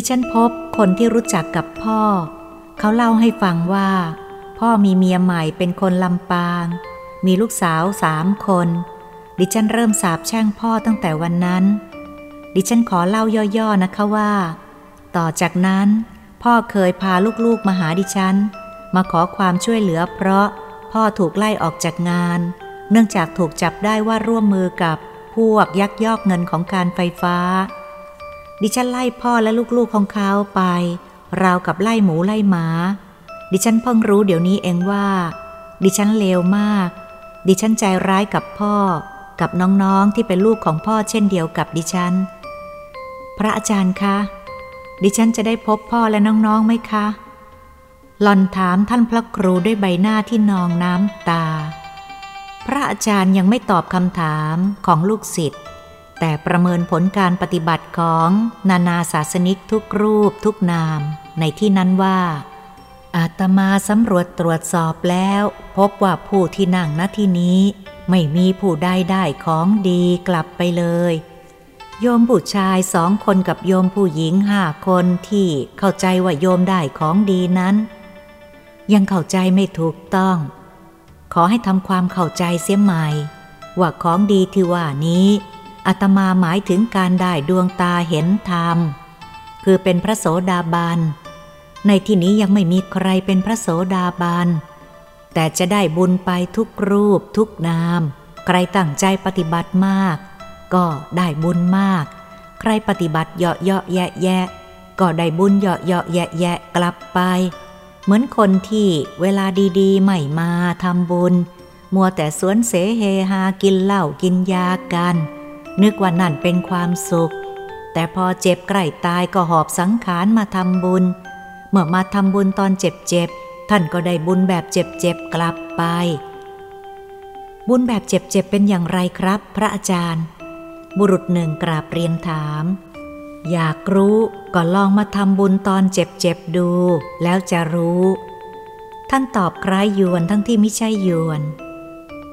ดิฉันพบคนที่รู้จักกับพ่อ เขาเล่าให้ฟังว่า พ่อมีเมียใหม่เป็นคนลำปาง มีลูกสาวสามคน ดิฉันเริ่มสาบแช่งพ่อตั้งแต่วันนั้น ดิฉันขอเล่าย่อๆนะคะว่า ต่อจากนั้นพ่อเคยพาลูกๆมาหาดิฉัน มาขอความช่วยเหลือเพราะพ่อถูกไล่ออกจากงาน เนื่องจากถูกจับได้ว่าร่วมมือกับพวกยักยอกเงินของการไฟฟ้า ดิฉันไล่พ่อและลูกๆของเขาไป ราวกับไล่หมูไล่หมา ดิฉันเพิ่งรู้เดี๋ยวนี้เองว่า ดิฉันเลวมาก ดิฉันใจร้ายกับพ่อ กับน้องๆที่เป็นลูกของพ่อเช่นเดียวกับดิฉัน พระอาจารย์คะ ดิฉันจะได้พบพ่อและน้องๆไหมคะหลอนถามท่านพระครูด้วยใบหน้าที่นองน้ำตา พระอาจารย์ยังไม่ตอบคำถามของลูกศิษย์ แต่ประเมินผลการปฏิบัติของนานาศาสนิกทุกรูปทุกนามในที่นั้นว่า อาตมาสำรวจตรวจสอบแล้ว พบว่าผู้ที่นั่งณที่นี้ ไม่มีผู้ใดได้ของดีกลับไปเลย โยมผู้ชายสองคนกับโยมผู้หญิงห้าคนที่เข้าใจว่าโยมได้ของดีนั้น ยังเข้าใจไม่ถูกต้อง ขอให้ทำความเข้าใจเสียใหม่ว่าของดีที่ว่านี้ อาตมาหมายถึงการได้ดวงตาเห็นธรรม คือเป็นพระโสดาบัน ในที่นี้ยังไม่มีใครเป็นพระโสดาบัน แต่จะได้บุญไปทุกรูปทุกนาม ใครตั้งใจปฏิบัติมาก ก็ได้บุญมาก ใครปฏิบัติเหาะเยาะแยะแยะ ก็ได้บุญเหาะเยาะแยะแยะกลับไป เหมือนคนที่เวลาดีๆ ไม่มาทำบุญ มัวแต่สวนเสเฮฮากินเหล้ากินยากัน นึกว่านั่นเป็นความสุข แต่พอเจ็บใกล้ตายก็หอบสังขารมาทำบุญ เมื่อมาทำบุญตอนเจ็บๆ ท่านก็ได้บุญแบบเจ็บๆ กลับไป บุญแบบเจ็บๆ เป็นอย่างไรครับ พระอาจารย์ บุรุษหนึ่งกราบเรียนถาม อยากรู้ก็ลองมาทำบุญตอนเจ็บๆ ดู แล้วจะรู้ ท่านตอบคล้ายยวนทั้งที่ไม่ใช่ยวน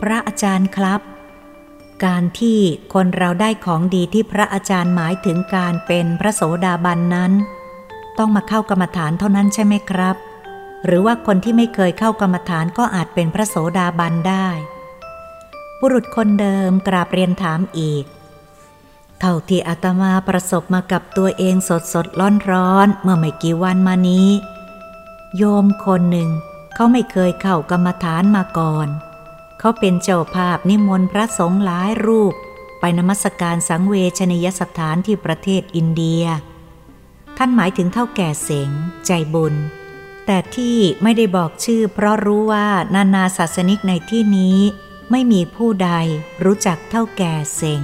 พระอาจารย์ครับ การที่คนเราได้ของดีที่พระอาจารย์หมายถึงการเป็นพระโสดาบันนั้น ต้องมาเข้ากรรมฐานเท่านั้นใช่ไหมครับ หรือว่าคนที่ไม่เคยเข้ากรรมฐานก็อาจเป็นพระโสดาบันได้ บุรุษคนเดิมกราบเรียนถามอีก เท่าที่อาตมาประสบมากับตัวเองสดสดร้อนร้อนเมื่อไม่กี่วันมานี้ โยมคนหนึ่งเขาไม่เคยเข้ากรรมฐานมาก่อนเขาเป็นเจ้าภาพนิมนต์พระสงฆ์หลายรูป ไปนมัสการสังเวชนียสถานที่ประเทศอินเดีย ท่านหมายถึงเท่าแก่เสงใจบุญ แต่ที่ไม่ได้บอกชื่อ เพราะรู้ว่านานาศาสนิกในที่นี้ไม่มีผู้ใดรู้จักเท่าแก่เสง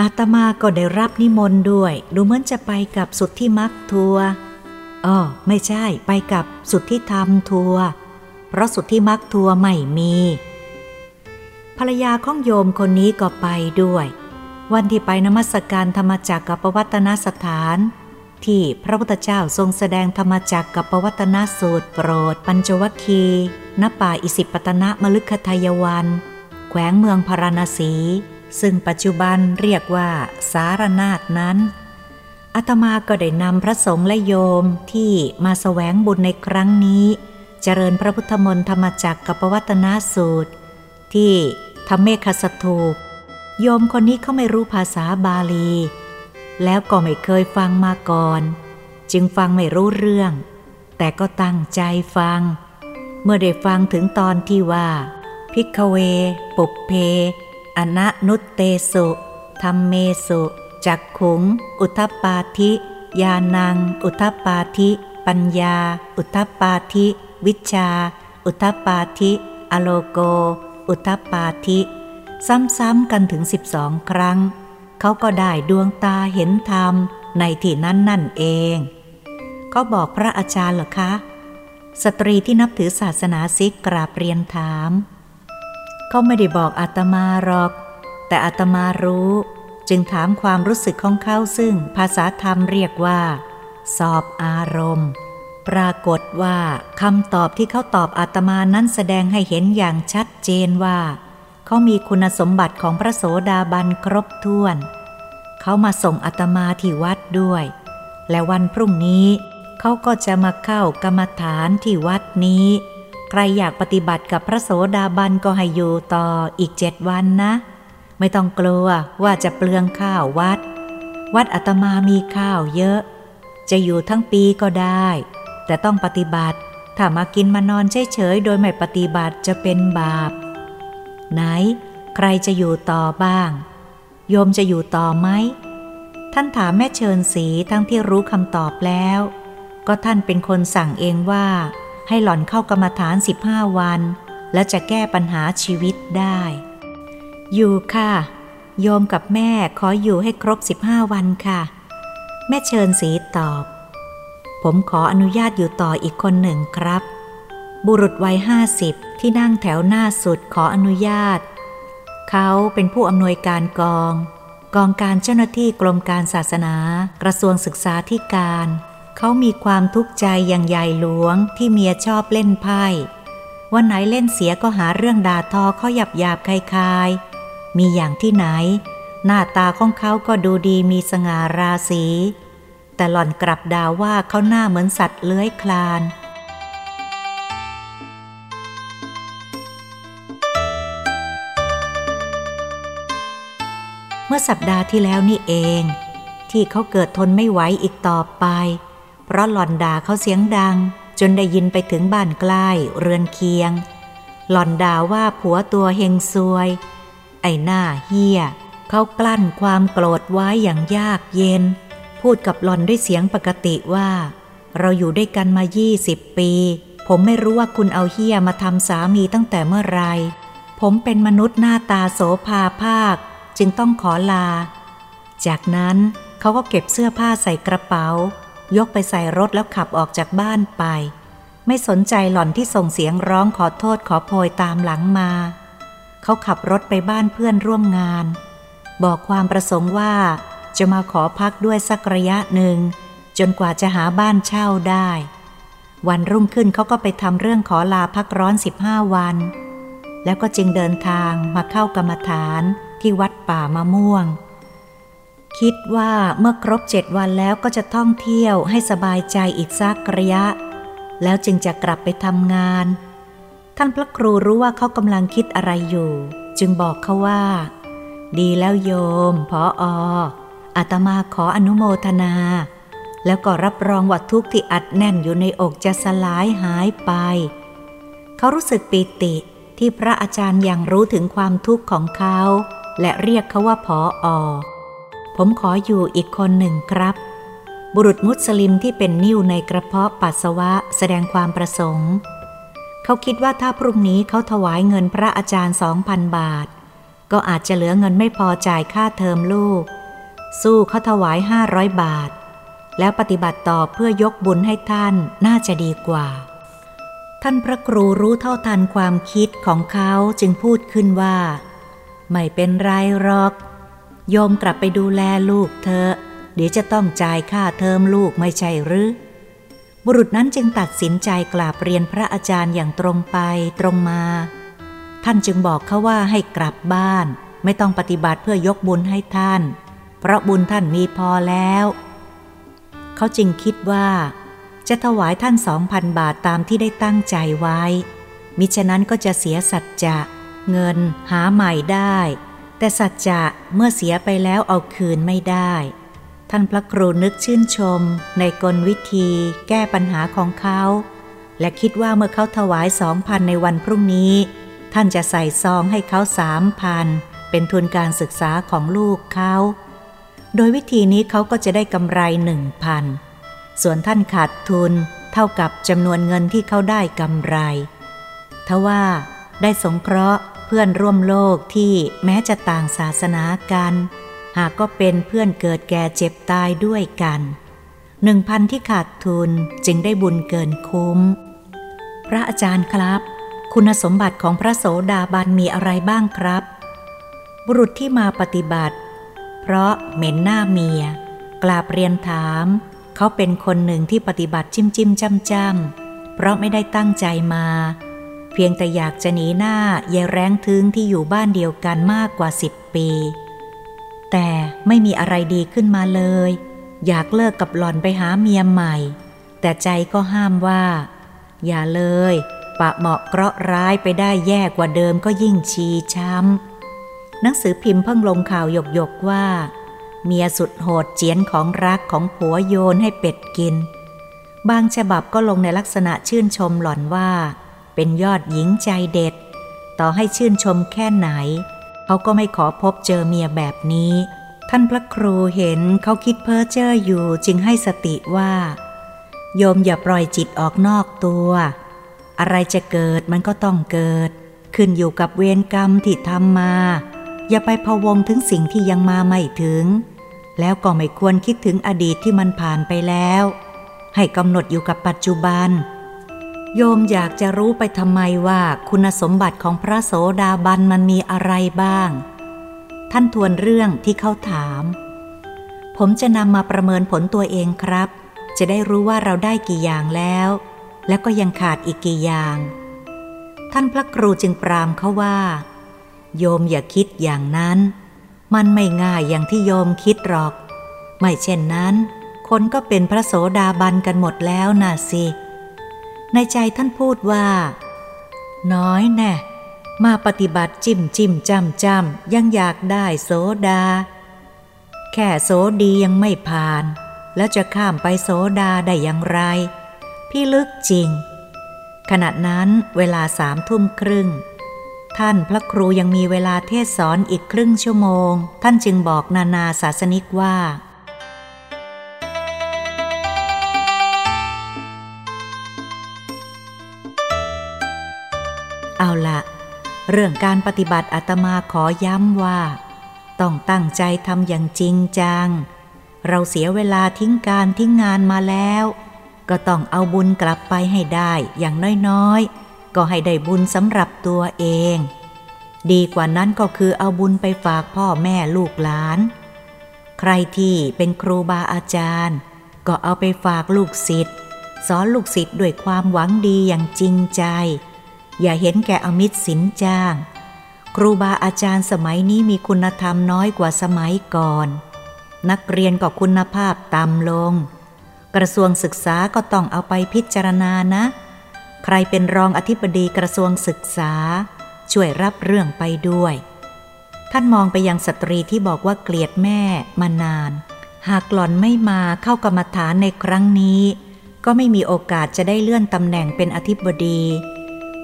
อาตมาก็ได้รับนิมนต์ด้วย ดูเหมือนจะไปกับสุดที่มักทัวอ๋อไม่ใช่ไปกับสุดที่ทำทัวร์ เพราะสุดที่มักทัวไม่มี ภรรยาของโยมคนนี้ก็ไปด้วย วันที่ไปนมัสการธรรมจักรกับปวัตนสถาน ที่พระพุทธเจ้าทรงแสดงธรรมจักรกับปวัตนสูตรโปรด ปัญจวัคคีณป่าอิสิปตนะมลึกคทายวัน แขวงเมืองพาราณสี ซึ่งปัจจุบันเรียกว่าสารนาฏนั้นอาตมาก็ได้นำพระสงฆ์และโยมที่มาแสวงบุญในครั้งนี้ เจริญพระพุทธมนต์ธรรมจักกับปวัตนสูตร ที่ทำเมฆสถูปโยมคนนี้เขาไม่รู้ภาษาบาลี แล้วก็ไม่เคยฟังมาก่อน จึงฟังไม่รู้เรื่อง แต่ก็ตั้งใจฟัง เมื่อได้ฟังถึงตอนที่ว่า พิกเว ปุเพ อนะนุตเตสุธรรมเมสุจักขุง อุทปาธิ ยานัง อุทปาธิ ปัญญา อุทปาธิ วิชา อุทปปาธิ อโลโก อุทปปาธิ ซ้ำๆกันถึงสิบสองครั้ง เขาก็ได้ดวงตาเห็นธรรมในที่นั้นนั่นเองเขาบอกพระอาจารย์เหรอคะ สตรีที่นับถือศาสนาซิกกราบเรียนถาม เขาไม่ได้บอกอาตมาหรอก แต่อาตมารู้ จึงถามความรู้สึกของเขาซึ่งภาษาธรรมเรียกว่า สอบอารมณ์ ปรากฏว่าคำตอบที่เขาตอบอาตมานั้นแสดงให้เห็นอย่างชัดเจนว่า เขามีคุณสมบัติของพระโสดาบันครบถ้วน เขามาส่งอาตมาที่วัดด้วย และวันพรุ่งนี้ เขาก็จะมาเข้ากรรมฐานที่วัดนี้ ใครอยากปฏิบัติกับพระโสดาบันก็ให้อยู่ต่ออีกเจ็ดวันนะ ไม่ต้องกลัวว่าจะเปลืองข้าววัด วัดอาตมามีข้าวเยอะ จะอยู่ทั้งปีก็ได้ แต่ต้องปฏิบัติ ถ้ามากินมานอนเฉยๆโดยไม่ปฏิบัติจะเป็นบาป ไหน ใครจะอยู่ต่อบ้าง โยมจะอยู่ต่อไหม ท่านถามแม่เชิญสีทั้งที่รู้คำตอบแล้ว ก็ท่านเป็นคนสั่งเองว่า ให้หล่อนเข้ากรรมฐานสิบห้าวัน แล้วจะแก้ปัญหาชีวิตได้ อยู่ค่ะ โยมกับแม่ขออยู่ให้ครบสิบห้าวันค่ะ แม่เชิญสีตอบ ผมขออนุญาตอยู่ต่ออีกคนหนึ่งครับ บุรุษวัยห้าสิบที่นั่งแถวหน้าสุดขออนุญาต เขาเป็นผู้อำนวยการกอง กองการเจ้าหน้าที่กรมการศาสนา กระทรวงศึกษาธิการ เขามีความทุกข์ใจอย่างใหญ่หลวงที่เมียชอบเล่นไพ่วันไหนเล่นเสียก็หาเรื่องด่าทอเขาหยับหยาบคลายๆ มีอย่างที่ไหน หน้าตาของเขาก็ดูดีมีสง่าราศี แต่หล่อนกลับด่าว่าเขาหน้าเหมือนสัตว์เลื้อยคลาน เมื่อสัปดาห์ที่แล้วนี่เอง ที่เขาเกิดทนไม่ไหวอีกต่อไป เพราะหล่อนด่าเขาเสียงดัง จนได้ยินไปถึงบ้านใกล้เรือนเคียง หล่อนด่าว่าผัวตัวเฮงซวย ไอ้หน้าเฮียเขากลั้นความโกรธไว้อย่างยากเย็น พูดกับหลอนด้วยเสียงปกติว่า เราอยู่ด้วยกันมายี่สิบปี ผมไม่รู้ว่าคุณเอาเฮียมาทำสามีตั้งแต่เมื่อไร ผมเป็นมนุษย์หน้าตาโสภาภาค จึงต้องขอลา จากนั้นเขาก็เก็บเสื้อผ้าใส่กระเป๋า ยกไปใส่รถแล้วขับออกจากบ้านไป ไม่สนใจหล่อนที่ส่งเสียงร้องขอโทษขอโพยตามหลังมา เขาขับรถไปบ้านเพื่อนร่วมงาน บอกความประสงค์ว่า จะมาขอพักด้วยสักระยะหนึ่ง จนกว่าจะหาบ้านเช่าได้ วันรุ่งขึ้นเขาก็ไปทำเรื่องขอลาพักร้อนสิบห้าวัน แล้วก็จึงเดินทางมาเข้ากรรมฐานที่วัดป่ามะม่วง คิดว่าเมื่อครบเจ็ดวันแล้วก็จะท่องเที่ยวให้สบายใจอีกสักระยะ แล้วจึงจะกลับไปทำงาน ท่านพระครูรู้ว่าเขากำลังคิดอะไรอยู่ จึงบอกเขาว่า ดีแล้วโยมพออ อาตมาขออนุโมทนา แล้วก็รับรองว่าทุกข์ที่อัดแน่นอยู่ในอกจะสลายหายไป เขารู้สึกปีติที่พระอาจารย์ยังรู้ถึงความทุกข์ของเขา และเรียกเขาว่าพออผมขออยู่อีกคนหนึ่งครับ บุรุษมุสลิมที่เป็นนิ่วในกระเพาะปัสสาวะแสดงความประสงค์ เขาคิดว่าถ้าพรุ่งนี้เขาถวายเงินพระอาจารย์สองพันบาท ก็อาจจะเหลือเงินไม่พอจ่ายค่าเทอมลูก สู้เขาถวายห้าร้อยบาท แล้วปฏิบัติต่อเพื่อยกบุญให้ท่านน่าจะดีกว่า ท่านพระครูรู้เท่าทันความคิดของเขาจึงพูดขึ้นว่า ไม่เป็นไรหรอก โยมกลับไปดูแลลูกเธอ เดี๋ยวจะต้องจ่ายค่าเทอมลูกไม่ใช่หรือบุรุษนั้นจึงตัดสินใจกราบเรียนพระอาจารย์อย่างตรงไปตรงมา ท่านจึงบอกเขาว่าให้กลับบ้าน ไม่ต้องปฏิบัติเพื่อยกบุญให้ท่าน เพราะบุญท่านมีพอแล้ว เขาจึงคิดว่า จะถวายท่านสองพันบาทตามที่ได้ตั้งใจไว้ มิฉะนั้นก็จะเสียสัจจะเงินหาใหม่ได้ แต่สัจจะเมื่อเสียไปแล้วเอาคืนไม่ได้ ท่านพระครูนึกชื่นชม ในกลวิธีแก้ปัญหาของเขา และคิดว่าเมื่อเขาถวายสองพันในวันพรุ่งนี้ ท่านจะใส่ซองให้เขาสามพันเป็นทุนการศึกษาของลูกเขา โดยวิธีนี้เขาก็จะได้กำไรหนึ่งพันส่วนท่านขาดทุนเท่ากับจำนวนเงินที่เขาได้กำไร ทว่าได้สงเคราะห์เพื่อนร่วมโลกที่แม้จะต่างศาสนากัน หากก็เป็นเพื่อนเกิดแก่เจ็บตายด้วยกันหนึ่งพันที่ขาดทุนจึงได้บุญเกินคุ้ม พระอาจารย์ครับ คุณสมบัติของพระโสดาบันมีอะไรบ้างครับ บุรุษที่มาปฏิบัติ เพราะเหม็นหน้าเมีย กราบเรียนถาม เขาเป็นคนหนึ่งที่ปฏิบัติจิ้มจิ้มจ้ำจ้ำเพราะไม่ได้ตั้งใจมา เพียงแต่อยากจะหนีหน้ายายแร้งทึงที่อยู่บ้านเดียวกันมากกว่าสิบปี แต่ไม่มีอะไรดีขึ้นมาเลย อยากเลิกกับหล่อนไปหาเมียใหม่ แต่ใจก็ห้ามว่า อย่าเลย ปะเหมาะเคราะห์ร้ายไปได้แย่กว่าเดิมก็ยิ่งชีช้ำ หนังสือพิมพ์เพิ่งลงข่าวหยกหยกว่า เมียสุดโหดเจียนของรักของผัวโยนให้เป็ดกิน บางฉบับก็ลงในลักษณะชื่นชมหล่อนว่า เป็นยอดหญิงใจเด็ด ต่อให้ชื่นชมแค่ไหน เขาก็ไม่ขอพบเจอเมียแบบนี้ ท่านพระครูเห็นเขาคิดเพ้อเจ้ออยู่จึงให้สติว่า โยมอย่าปล่อยจิตออกนอกตัว อะไรจะเกิดมันก็ต้องเกิด ขึ้นอยู่กับเวรกรรมที่ทำมา อย่าไปพะวงถึงสิ่งที่ยังมาไม่ถึง แล้วก็ไม่ควรคิดถึงอดีตที่มันผ่านไปแล้ว ให้กำหนดอยู่กับปัจจุบัน โยมอยากจะรู้ไปทำไมว่าคุณสมบัติของพระโสดาบันมันมีอะไรบ้าง ท่านทวนเรื่องที่เขาถาม ผมจะนำมาประเมินผลตัวเองครับ จะได้รู้ว่าเราได้กี่อย่างแล้ว และก็ยังขาดอีกกี่อย่าง ท่านพระครูจึงปรามเขาว่า โยมอย่าคิดอย่างนั้น มันไม่ง่ายอย่างที่โยมคิดหรอก ไม่เช่นนั้น คนก็เป็นพระโสดาบันกันหมดแล้วน่ะสิ ในใจท่านพูดว่า น้อยแน่มาปฏิบัติจิ้มจิ้มจำจำยังอยากได้โสดา แค่โสดียังไม่ผ่าน แล้วจะข้ามไปโสดาได้อย่างไร พี่ลึกจริง ขณะนั้นเวลาสามทุ่มครึ่ง ท่านพระครูยังมีเวลาเทศสอนอีกครึ่งชั่วโมง ท่านจึงบอกนานาศาสนิกว่า เอาละเรื่องการปฏิบัติอาตมาขอย้ำว่า ต้องตั้งใจทำอย่างจริงจัง เราเสียเวลาทิ้งการทิ้งงานมาแล้ว ก็ต้องเอาบุญกลับไปให้ได้อย่างน้อยๆ ก็ให้ได้บุญสำหรับตัวเอง ดีกว่านั้นก็คือเอาบุญไปฝากพ่อแม่ลูกหลาน ใครที่เป็นครูบาอาจารย์ ก็เอาไปฝากลูกศิษย์สอนลูกศิษย์ด้วยความหวังดีอย่างจริงใจ อย่าเห็นแก่อมิตรสินจ้าง ครูบาอาจารย์สมัยนี้มีคุณธรรมน้อยกว่าสมัยก่อน นักเรียนก็คุณภาพต่ำลง กระทรวงศึกษาก็ต้องเอาไปพิจารณานะ ใครเป็นรองอธิบดีกระทรวงศึกษา ช่วยรับเรื่องไปด้วย ท่านมองไปยังสตรีที่บอกว่าเกลียดแม่มานาน หากหล่อนไม่มาเข้ากรรมฐานในครั้งนี้ ก็ไม่มีโอกาสจะได้เลื่อนตำแหน่งเป็นอธิบดี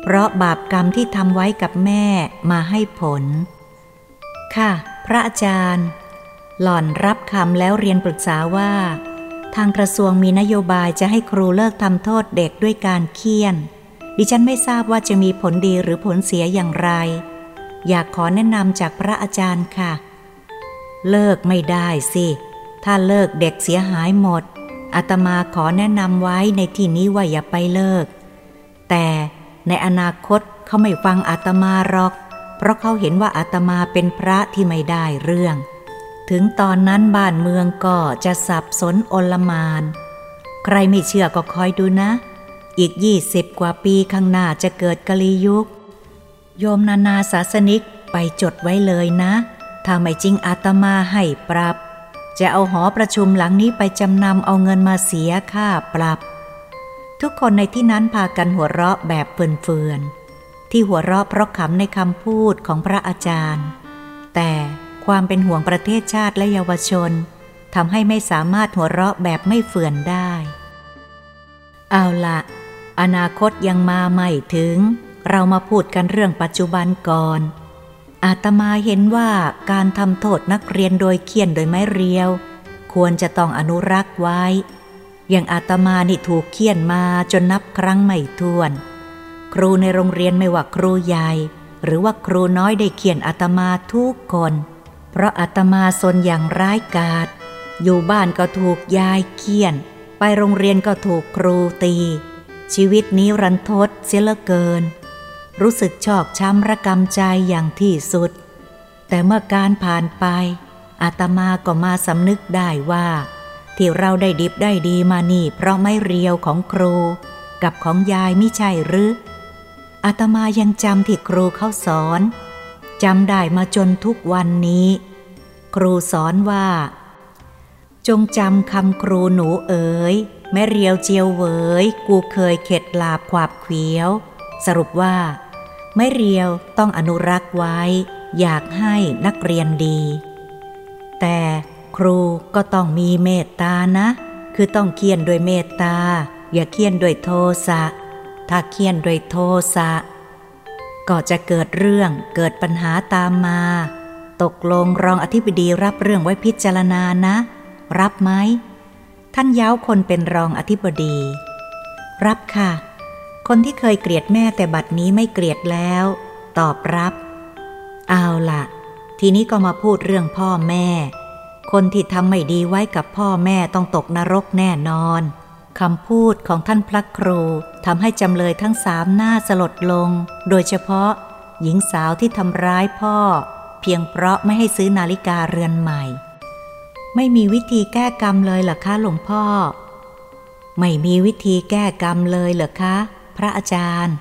เพราะบาปกรรมที่ทำไว้กับแม่มาให้ผล ค่ะ พระอาจารย์ หล่อนรับคำแล้วเรียนปรึกษาว่า ทางกระทรวงมีนโยบายจะให้ครูเลิกทำโทษเด็กด้วยการเคี่ยน ดิฉันไม่ทราบว่าจะมีผลดีหรือผลเสียอย่างไร อยากขอแนะนำจากพระอาจารย์ค่ะ เลิกไม่ได้สิ ถ้าเลิกเด็กเสียหายหมดอาตมาขอแนะนำไว้ในที่นี้ว่าอย่าไปเลิก แต่ในอนาคตเขาไม่ฟังอาตมาหรอก เพราะเขาเห็นว่าอาตมาเป็นพระที่ไม่ได้เรื่อง ถึงตอนนั้นบ้านเมืองก็จะสับสนโอลมาน ใครไม่เชื่อก็คอยดูนะ อีกยี่สิบกว่าปีข้างหน้าจะเกิดกะลียุค โยมนานาศาสนิกไปจดไว้เลยนะ ถ้าไม่จริงอาตมาให้ปรับ จะเอาหอประชุมหลังนี้ไปจำนำเอาเงินมาเสียค่าปรับ ทุกคนในที่นั้นพากันหัวเราะแบบเฟื่อนๆที่หัวเราะเพราะขำในคำพูดของพระอาจารย์ แต่ ความเป็นห่วงประเทศชาติและเยาวชนทำให้ไม่สามารถหัวเราะแบบไม่เฟื่อนได้ เอาละอนาคตยังมาไม่ถึง เรามาพูดกันเรื่องปัจจุบันก่อน อาตมาเห็นว่าการทำโทษนักเรียนโดยเคี่ยนโดยไม้เรียว ควรจะต้องอนุรักษ์ไว้ อย่างอาตมานี่ถูกเคี่ยนมาจนนับครั้งไม่ถ้วน ครูในโรงเรียนไม่ว่าครูใหญ่ หรือว่าครูน้อยได้เขียนอาตมาทุกคน เพราะอาตมาสนอย่างร้ายกาจอยู่บ้านก็ถูกยายเคี่ยน ไปโรงเรียนก็ถูกครูตี ชีวิตนี้รันทดเสียเหลือเกิน รู้สึกชอกช้ำระกำใจอย่างที่สุด แต่เมื่อการผ่านไป อาตมาก็มาสำนึกได้ว่า ที่เราได้ดิบได้ดีมานี่ เพราะไม่เรียวของครู กับของยายไม่ใช่หรืออาตมายังจำที่ครูเขาสอน จำได้มาจนทุกวันนี้ ครูสอนว่า จงจำคำครูหนูเอ๋ยแม่เรียวเจียวเวยกูเคยเข็ดลาบขวาบเขียว สรุปว่า ไม่เรียวต้องอนุรักษ์ไว้ อยากให้นักเรียนดี แต่ครูก็ต้องมีเมตตานะ คือต้องเคียนด้วยเมตตา อย่าเคียนด้วยโทสะถ้าเคียนด้วยโทสะ ก็จะเกิดเรื่องเกิดปัญหาตามมา ตกลงรองอธิบดีรับเรื่องไว้พิจารณานะ รับไหม ท่านย้าวคนเป็นรองอธิบดี รับค่ะ คนที่เคยเกลียดแม่แต่บัดนี้ไม่เกลียดแล้ว ตอบรับ เอาล่ะทีนี้ก็มาพูดเรื่องพ่อแม่ คนที่ทำไม่ดีไว้กับพ่อแม่ต้องตกนรกแน่นอน คำพูดของท่านพระครูทำให้จำเลยทั้งสามหน้าสลดลง โดยเฉพาะหญิงสาวที่ทำร้ายพ่อ เพียงเพราะไม่ให้ซื้อนาฬิกาเรือนใหม่ ไม่มีวิธีแก้กรรมเลยเหรอคะหลวงพ่อ ไม่มีวิธีแก้กรรมเลยเหรอคะ พระอาจารย์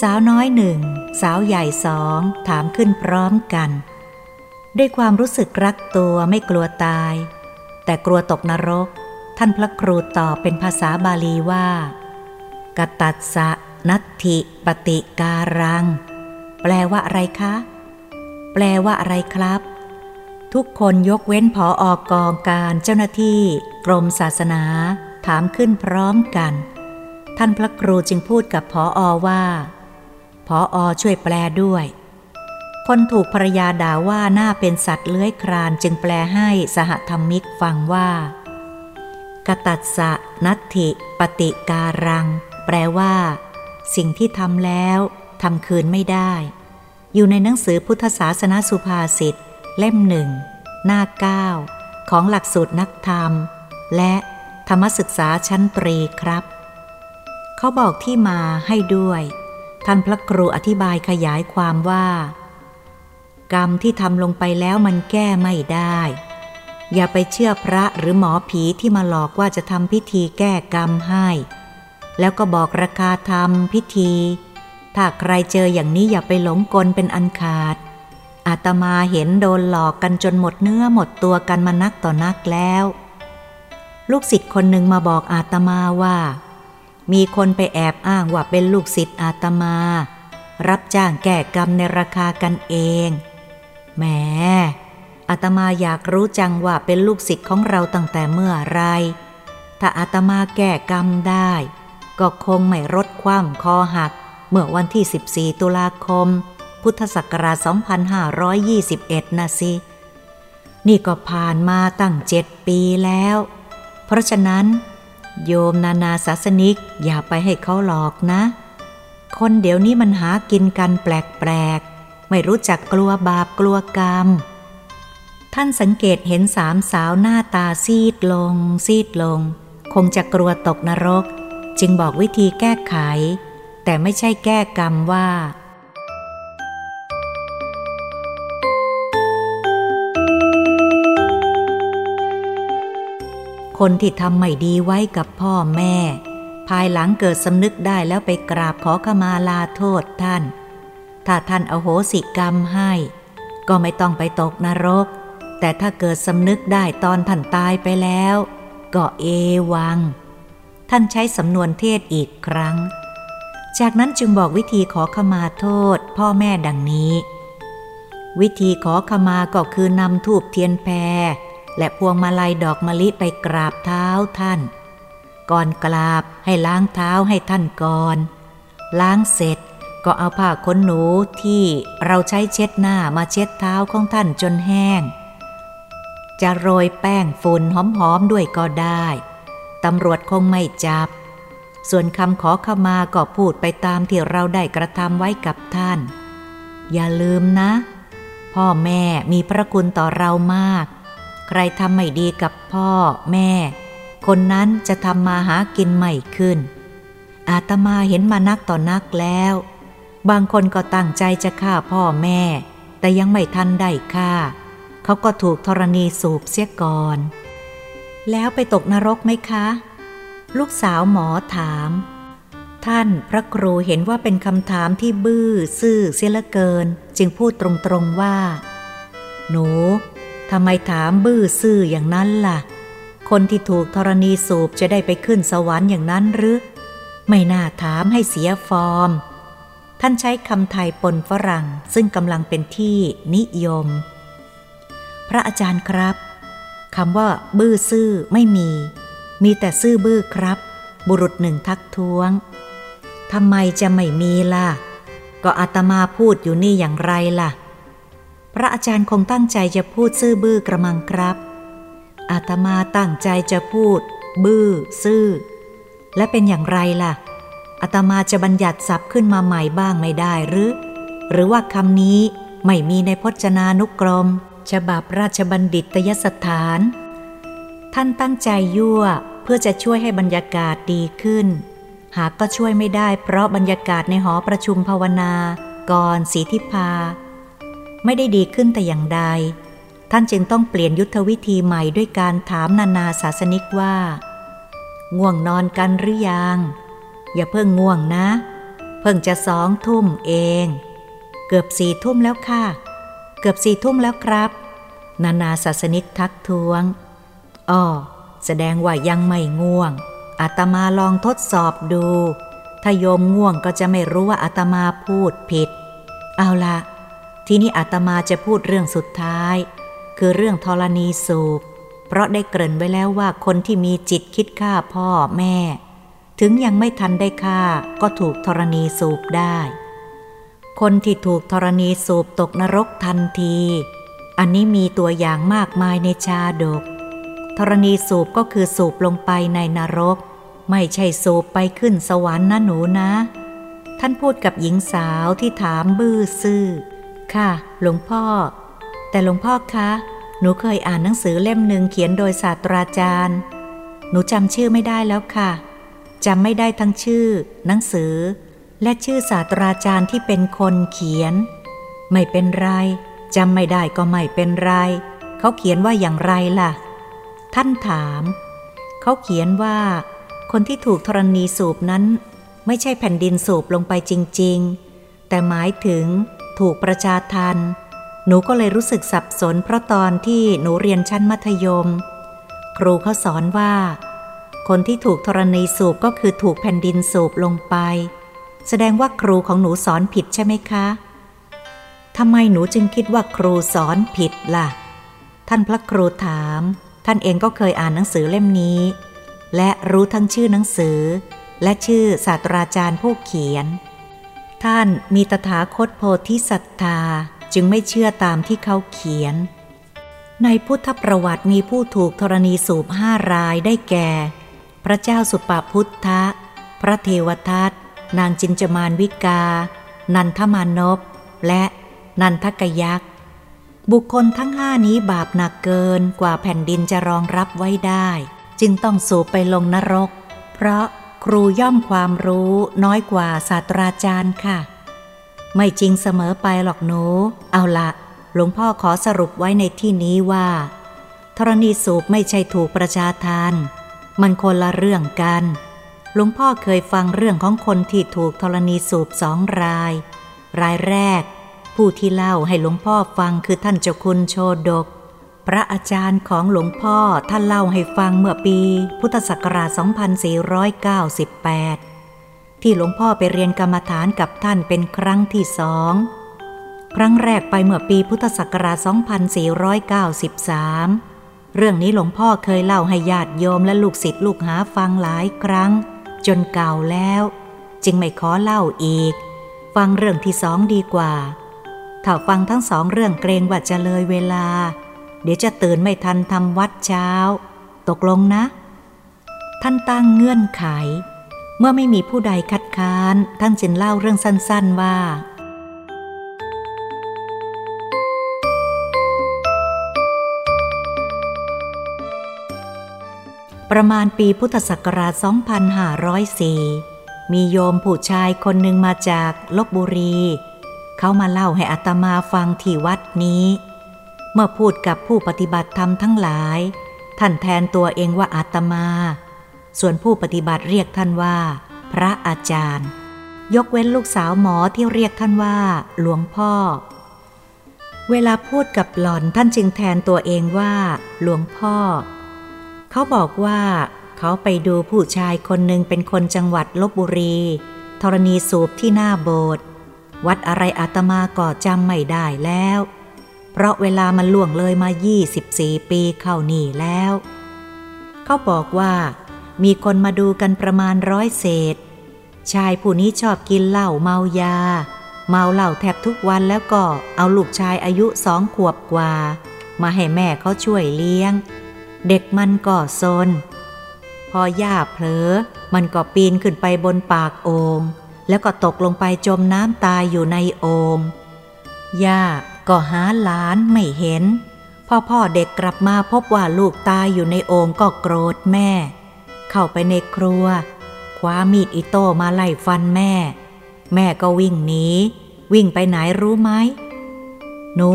สาวน้อยหนึ่งสาวใหญ่สองถามขึ้นพร้อมกัน ด้วยความรู้สึกรักตัวไม่กลัวตาย แต่กลัวตกนรก ท่านพระครูตอบเป็นภาษาบาลีว่ากตัสสะนัตถิปฏิการัง แปลว่าอะไรคะ แปลว่าอะไรครับ ทุกคนยกเว้นผออกองการเจ้าหน้าที่ กรมศาสนา ถามขึ้นพร้อมกัน ท่านพระครูจึงพูดกับผออว่าผออช่วยแปลด้วย คนถูกภรรยาด่าว่าหน้าเป็นสัตว์เลื้อยครานจึงแปลให้สหธรรมิกฟังว่า กตัสสะนัตถิปฏิการัง แปลว่า สิ่งที่ทำแล้วทำคืนไม่ได้ อยู่ในหนังสือพุทธศาสนาสุภาษิตเล่มหนึ่งหน้าเก้าของหลักสูตรนักธรรม และธรรมศึกษาชั้นตรีครับ เขาบอกที่มาให้ด้วย ท่านพระครูอธิบายขยายความว่า กรรมที่ทำลงไปแล้วมันแก้ไม่ได้ อย่าไปเชื่อพระหรือหมอผีที่มาหลอกว่าจะทำพิธีแก้กรรมให้ แล้วก็บอกราคาทำพิธี ถ้าใครเจออย่างนี้อย่าไปหลงกลเป็นอันขาด อาตมาเห็นโดนหลอกกันจนหมดเนื้อหมดตัวกันมานักต่อนักแล้ว ลูกศิษย์คนหนึ่งมาบอกอาตมาว่า มีคนไปแอบอ้างว่าเป็นลูกศิษย์อาตมา รับจ้างแก้กรรมในราคากันเอง แหม อาตมาอยากรู้จังว่าเป็นลูกศิษย์ของเราตั้งแต่เมื่อไร ถ้าอาตมาแก้กรรมได้ ก็คงไม่รดคว่ำคอหัก เมื่อวันที่ 14 ตุลาคม พุทธศักราช 2521 นะสิ นี่ก็ผ่านมาตั้งเจ็ดปีแล้ว เพราะฉะนั้น โยมนานาศาสนิกอย่าไปให้เขาหลอกนะ คนเดี๋ยวนี้มันหากินกันแปลกๆ ไม่รู้จักกลัวบาปกลัวกรรม ท่านสังเกตเห็นสามสาวหน้าตาซีดลง ซีดลง คงจะกลัวตกนรก จึงบอกวิธีแก้ไข แต่ไม่ใช่แก้กรรมว่า คนที่ทำไม่ดีไว้กับพ่อแม่ ภายหลังเกิดสำนึกได้แล้วไปกราบขอขมาลาโทษท่าน ถ้าท่านอโหสิกรรมให้ ก็ไม่ต้องไปตกนรก แต่ถ้าเกิดสำนึกได้ตอนท่านตายไปแล้ว ก็เอวัง ท่านใช้สำนวนเทศอีกครั้ง จากนั้นจึงบอกวิธีขอขมาโทษพ่อแม่ดังนี้ วิธีขอขมาก็คือนำทูบเทียนแพร และพวงมาลัยดอกมะลิไปกราบเท้าท่าน ก่อนกราบให้ล้างเท้าให้ท่านก่อน ล้างเสร็จก็เอาผ้าขนหนูที่เราใช้เช็ดหน้ามาเช็ดเท้าของท่านจนแห้ง จะโรยแป้งฝุ่นหอมๆด้วยก็ได้ ตำรวจคงไม่จับ ส่วนคำขอขมาก็พูดไปตามที่เราได้กระทำไว้กับท่าน อย่าลืมนะ พ่อแม่มีพระคุณต่อเรามาก ใครทำไม่ดีกับพ่อแม่ คนนั้นจะทำมาหากินไม่ขึ้น อาตมาเห็นมานักต่อนักแล้ว บางคนก็ตั้งใจจะฆ่าพ่อแม่ แต่ยังไม่ทันได้ฆ่า เขาก็ถูกธรณีสูบเสียก่อน แล้วไปตกนรกไหมคะ ลูกสาวหมอถาม ท่านพระครูเห็นว่าเป็นคำถามที่บื้อซื่อเสียเหลือเกิน จึงพูดตรงๆว่า หนูทำไมถามบื้อซื่ออย่างนั้นล่ะ คนที่ถูกธรณีสูบจะได้ไปขึ้นสวรรค์อย่างนั้นหรือ ไม่น่าถามให้เสียฟอร์ม ท่านใช้คำไทยปนฝรั่งซึ่งกำลังเป็นที่นิยม พระอาจารย์ครับคำว่าบื้อซื่อไม่มี มีแต่ซื่อบื้อครับ บุรุษหนึ่งทักท้วงทำไมจะไม่มีล่ะ ก็อาตมาพูดอยู่นี่อย่างไรล่ะ พระอาจารย์คงตั้งใจจะพูดซื่อบื้อกระมังครับ อาตมาตั้งใจจะพูด บื้อ ซื่อ และเป็นอย่างไรล่ะ อาตมาจะบัญญัติศัพท์ขึ้นมาใหม่บ้างไม่ได้หรือ หรือว่าคำนี้ไม่มีในพจนานุกรม ฉบับราชบัณฑิตยสถาน ท่านตั้งใจยั่วเพื่อจะช่วยให้บรรยากาศดีขึ้น หากก็ช่วยไม่ได้เพราะบรรยากาศในหอประชุมภาวนาก่อนสีทิพา ไม่ได้ดีขึ้นแต่อย่างใด ท่านจึงต้องเปลี่ยนยุทธวิธีใหม่ด้วยการถามนานาศาสนิกว่า ง่วงนอนกันหรือยัง อย่าเพิ่งง่วงนะ เพิ่งจะสองทุ่มเอง เกือบสี่ทุ่มแล้วค่ะ เกือบสี่ทุ่มแล้วครับ นานาศาสนิกทักท้วง อ้อ แสดงว่ายังไม่ง่วง อาตมาลองทดสอบดู ถ้าโยมง่วงก็จะไม่รู้ว่าอาตมาพูดผิด เอาละทีนี้อาตมาจะพูดเรื่องสุดท้าย คือเรื่องธรณีสูบ เพราะได้เกริ่นไว้แล้วว่าคนที่มีจิตคิดฆ่าพ่อแม่ ถึงยังไม่ทันได้ฆ่าก็ถูกธรณีสูบได้ คนที่ถูกธรณีสูบตกนรกทันที อันนี้มีตัวอย่างมากมายในชาดก ธรณีสูบก็คือสูบลงไปในนรก ไม่ใช่สูบไปขึ้นสวรรค์นะหนูนะ ท่านพูดกับหญิงสาวที่ถามบื้อซื่อ ค่ะ หลวงพ่อ แต่หลวงพ่อคะ หนูเคยอ่านหนังสือเล่มหนึ่งเขียนโดยศาสตราจารย์ หนูจำชื่อไม่ได้แล้วค่ะจำไม่ได้ทั้งชื่อ หนังสือ และชื่อศาสตราจารย์ที่เป็นคนเขียน ไม่เป็นไรจำไม่ได้ก็ไม่เป็นไร เขาเขียนว่าอย่างไรล่ะ ท่านถาม เขาเขียนว่า คนที่ถูกธรณีสูบนั้น ไม่ใช่แผ่นดินสูบลงไปจริง ๆ แต่หมายถึงถูกประชาทัน หนูก็เลยรู้สึกสับสน เพราะตอนที่หนูเรียนชั้นมัธยม ครูเขาสอนว่า คนที่ถูกธรณีสูบก็คือถูกแผ่นดินสูบลงไป แสดงว่าครูของหนูสอนผิดใช่ไหมคะทำไมหนูจึงคิดว่าครูสอนผิดล่ะ ท่านพระครูถาม ท่านเองก็เคยอ่านหนังสือเล่มนี้ และรู้ทั้งชื่อหนังสือ และชื่อศาสตราจารย์ผู้เขียน ท่านมีตถาคตโพธิสัตธาจึงไม่เชื่อตามที่เขาเขียน ในพุทธประวัติมีผู้ถูกธรณีสูบห้ารายได้แก่ พระเจ้าสุปพุทธะ พระเทวทัต นางจินจมานวิกา นันทมานพ และนันทกยักษ์ บุคคลทั้งห้านี้บาปหนักเกินกว่าแผ่นดินจะรองรับไว้ได้ จึงต้องสูบไปลงนรก เพราะครูย่อมความรู้น้อยกว่าศาสตราจารย์ค่ะ ไม่จริงเสมอไปหรอกหนู เอาละหลวงพ่อขอสรุปไว้ในที่นี้ว่าธรณีสูบไม่ใช่ถูกประชาทาน มันคนละเรื่องกัน หลวงพ่อเคยฟังเรื่องของคนที่ถูกธรณีสูบสองราย รายแรก ผู้ที่เล่าให้หลวงพ่อฟังคือท่านเจ้าคุณโชดก พระอาจารย์ของหลวงพ่อท่านเล่าให้ฟังเมื่อปีพุทธศักราช 2498 ที่หลวงพ่อไปเรียนกรรมฐานกับท่านเป็นครั้งที่สองครั้งแรกไปเมื่อปีพุทธศักราช 2493 เรื่องนี้หลวงพ่อเคยเล่าให้ญาติโยมและลูกศิษย์ลูกหาฟังหลายครั้ง จนเก่าแล้ว จึงไม่ขอเล่าอีก ฟังเรื่องที่สองดีกว่า ถ้าฟังทั้งสองเรื่องเกรงว่าจะเลยเวลา เดี๋ยวจะตื่นไม่ทันทำวัดเช้า ตกลงนะ ท่านตั้งเงื่อนไข เมื่อไม่มีผู้ใดคัดค้าน ท่านจึงเล่าเรื่องสั้น ๆว่า ประมาณปีพุทธศักราช 2504 มีโยมผู้ชายคนหนึ่งมาจากลบบุรี เขามาเล่าให้อัตมาฟังที่วัดนี้ เมื่อพูดกับผู้ปฏิบัติธรรมทั้งหลาย ท่านแทนตัวเองว่าอาตมา ส่วนผู้ปฏิบัติเรียกท่านว่า พระอาจารย์ ยกเว้นลูกสาวหมอที่เรียกท่านว่า หลวงพ่อ เวลาพูดกับหล่อนท่านจึงแทนตัวเองว่า หลวงพ่อ เขาบอกว่าเขาไปดูผู้ชายคนหนึ่งเป็นคนจังหวัดลบบุรีธรณีสูบที่หน้าโบสถ์วัดอะไรอาตมาก็จำไม่ได้แล้ว เพราะเวลามันล่วงเลยมา 24 ปีเข้านี่แล้ว เขาบอกว่า มีคนมาดูกันประมาณร้อยเศษ ชายผู้นี้ชอบกินเหล้าเมายา เมาเหล้าแทบทุกวันแล้วก็เอาลูกชายอายุสองขวบกว่า มาให้แม่เขาช่วยเลี้ยง เด็กมันก็ซน พอย่าเผลอ มันก็ปีนขึ้นไปบนปากโอมแล้วก็ตกลงไปจมน้ำตายอยู่ในโอมย่าก็หาหลานไม่เห็น พ่อพ่อเด็กกลับมาพบว่าลูกตายอยู่ในโอมก็โกรธแม่ เข้าไปในครัว คว้ามีดอิโต้มาไล่ฟันแม่ แม่ก็วิ่งหนีวิ่งไปไหนรู้ไหมหนู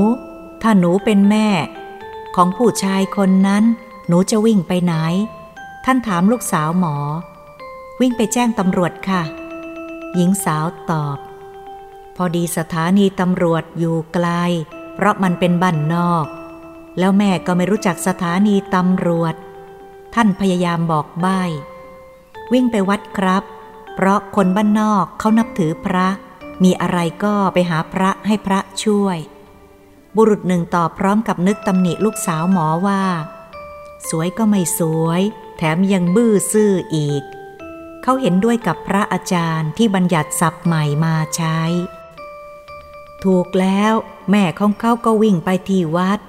ถ้าหนูเป็นแม่ ของผู้ชายคนนั้น หนูจะวิ่งไปไหน ท่านถามลูกสาวหมอ วิ่งไปแจ้งตำรวจค่ะ หญิงสาวตอบ พอดีสถานีตำรวจอยู่ไกล เพราะมันเป็นบ้านนอก แล้วแม่ก็ไม่รู้จักสถานีตำรวจ ท่านพยายามบอกใบ้วิ่งไปวัดครับ เพราะคนบ้านนอกเขานับถือพระ มีอะไรก็ไปหาพระให้พระช่วย บุรุษหนึ่งตอบพร้อมกับนึกตำหนิลูกสาวหมอว่า สวยก็ไม่สวย แถมยังบื้อซื่ออีก เขาเห็นด้วยกับพระอาจารย์ที่บัญญัติศัพท์ใหม่มาใช้ ถูกแล้วแม่ของเขาก็วิ่งไปที่วัด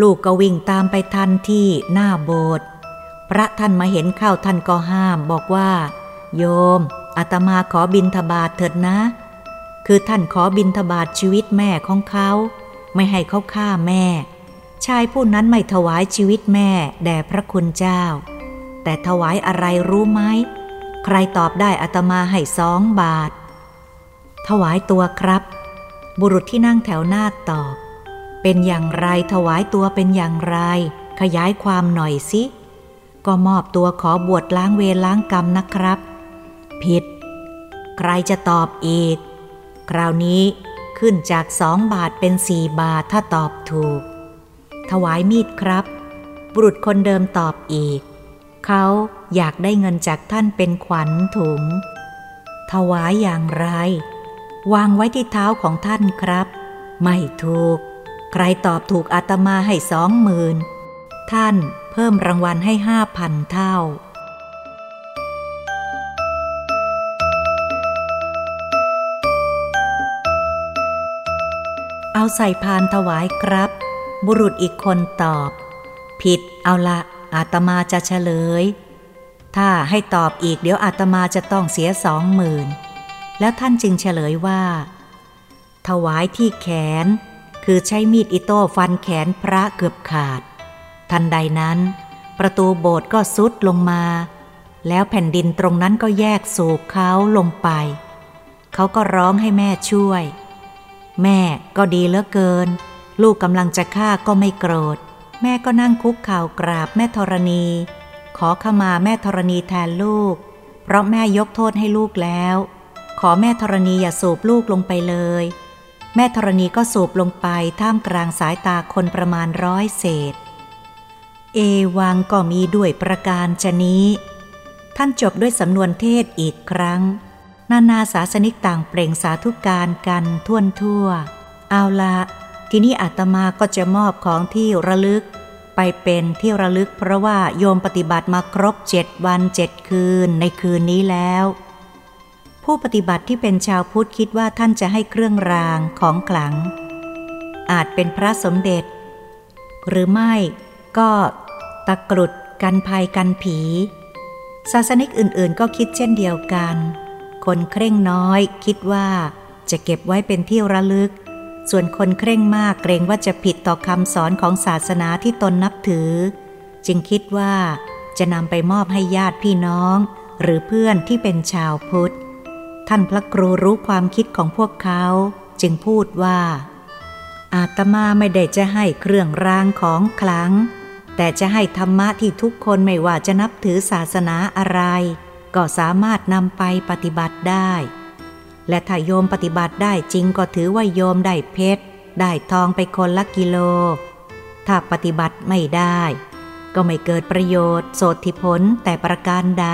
ลูกก็วิ่งตามไปทันที่หน้าโบสถ์พระท่านมาเห็นเข้าท่านก็ห้ามบอกว่า โยมอาตมาขอบินทบาทเถิดนะ คือท่านขอบินทบาทชีวิตแม่ของเขา ไม่ให้เขาฆ่าแม่ ชายผู้นั้นไม่ถวายชีวิตแม่แด่พระคุณเจ้า แต่ถวายอะไรรู้ไหม ใครตอบได้อาตมาให้สองบาท ถวายตัวครับ บุรุษที่นั่งแถวหน้าตอบ เป็นอย่างไรถวายตัวเป็นอย่างไร ขยายความหน่อยสิก็มอบตัวขอบวชล้างเวรล้างกรรมนะครับ ผิด ใครจะตอบอีก คราวนี้ขึ้นจากสองบาทเป็นสี่บาทถ้าตอบถูก ถวายมีดครับ บุรุษคนเดิมตอบอีก เขาอยากได้เงินจากท่านเป็นขวัญถุง ถวายอย่างไร วางไว้ที่เท้าของท่านครับ ไม่ถูก ใครตอบถูกอาตมาให้สองหมื่นท่านเพิ่มรางวัลให้ห้าพันเท่าเอาใส่พานถวายครับ บุรุษอีกคนตอบ ผิดเอาละอาตมาจะเฉลย ถ้าให้ตอบอีกเดี๋ยวอาตมาจะต้องเสียสองหมื่นแล้วท่านจึงเฉลยว่า ถวายที่แขน คือใช้มีดอิโต้ฟันแขนพระเกือบขาด ทันใดนั้น ประตูโบสถ์ก็ซุดลงมา แล้วแผ่นดินตรงนั้นก็แยกสูบเขาลงไป เขาก็ร้องให้แม่ช่วย แม่ก็ดีเหลือเกิน ลูกกำลังจะฆ่าก็ไม่โกรธ แม่ก็นั่งคุกข่าวกราบแม่ธรณี ขอขมาแม่ธรณีแทนลูก เพราะแม่ยกโทษให้ลูกแล้ว ขอแม่ธรณีอย่าสูบลูกลงไปเลย แม่ธรณีก็สูบลงไปท่ามกลางสายตาคนประมาณร้อยเศษ เอวังก็มีด้วยประการชนี้ ท่านจบด้วยสำนวนเทศอีกครั้ง นานาศาสนิกต่างเปล่งสาธุการกันท่วนทั่ว เอาละ ทีนี้อาตมาก็จะมอบของที่ระลึก ไปเป็นที่ระลึกเพราะว่าโยมปฏิบัติมาครบเจ็ดวันเจ็ดคืนในคืนนี้แล้ว ผู้ปฏิบัติที่เป็นชาวพุทธคิดว่าท่านจะให้เครื่องรางของขลัง อาจเป็นพระสมเด็จ หรือไม่ก็ตะกรุดกันภัยกันผี ศาสนิกอื่นๆ ก็คิดเช่นเดียวกัน คนเคร่งน้อยคิดว่าจะเก็บไว้เป็นที่ระลึก ส่วนคนเคร่งมากเกรงว่าจะผิดต่อคำสอนของศาสนาที่ตนนับถือ จึงคิดว่าจะนำไปมอบให้ญาติพี่น้อง หรือเพื่อนที่เป็นชาวพุทธ ท่านพระครูรู้ความคิดของพวกเขา จึงพูดว่า อาตมาไม่ได้จะให้เครื่องรางของขลัง แต่จะให้ธรรมะที่ทุกคนไม่ว่าจะนับถือศาสนาอะไร ก็สามารถนำไปปฏิบัติได้ และถ้าโยมปฏิบัติได้จริงก็ถือว่าโยมได้เพชร ได้ทองไปคนละกิโล ถ้าปฏิบัติไม่ได้ ก็ไม่เกิดประโยชน์ โสติผลแต่ประการใด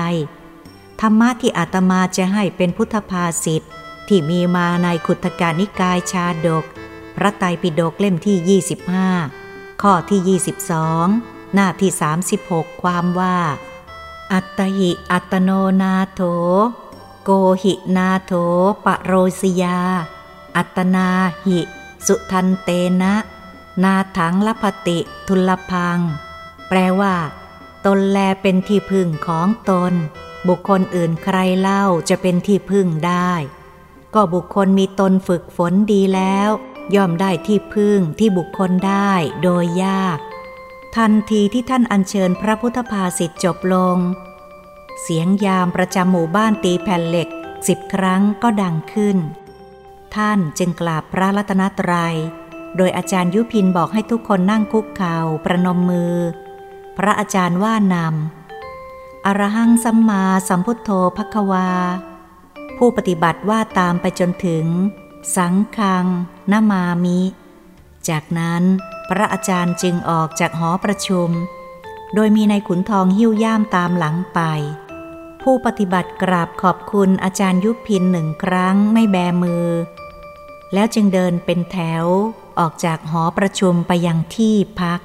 ธรรมะที่อาตมาจะให้เป็นพุทธภาษิตที่มีมาในขุทกานิกายชาดก พระไตรปิฎกเล่มที่ 25 ข้อที่ 22 หน้าที่ 36 ความว่า อัตตหิอัตโนนาโถ หินาโถปะโรสยา อัตนาหิ สุทันเตนะ นาถังลพติทุลพัง แปลว่า ตนแลเป็นที่พึ่งของตน บุคคลอื่นใครเล่าจะเป็นที่พึ่งได้ ก็บุคคลมีตนฝึกฝนดีแล้ว ย่อมได้ที่พึ่งที่บุคคลได้โดยยาก ทันทีที่ท่านอัญเชิญพระพุทธภาษิตจบลง เสียงยามประจำหมู่บ้านตีแผ่นเหล็กสิบครั้งก็ดังขึ้น ท่านจึงกราบพระรัตนตรยัย โดยอาจารย์ยุพินบอกให้ทุกคนนั่งคุกเข่าประนมมือ พระอาจารย์ว่านำอรหังสัมมาสัมพุทโธภควา ผู้ปฏิบัติว่าตามไปจนถึง สังคังนามามิ จากนั้นพระอาจารย์จึงออกจากหอประชุม โดยมีนายขุนทองหิ้วย่ามตามหลังไป ผู้ปฏิบัติกราบขอบคุณอาจารย์ยุพินหนึ่งครั้งไม่แบมือ แล้วจึงเดินเป็นแถวออกจากหอประชุมไปยังที่พัก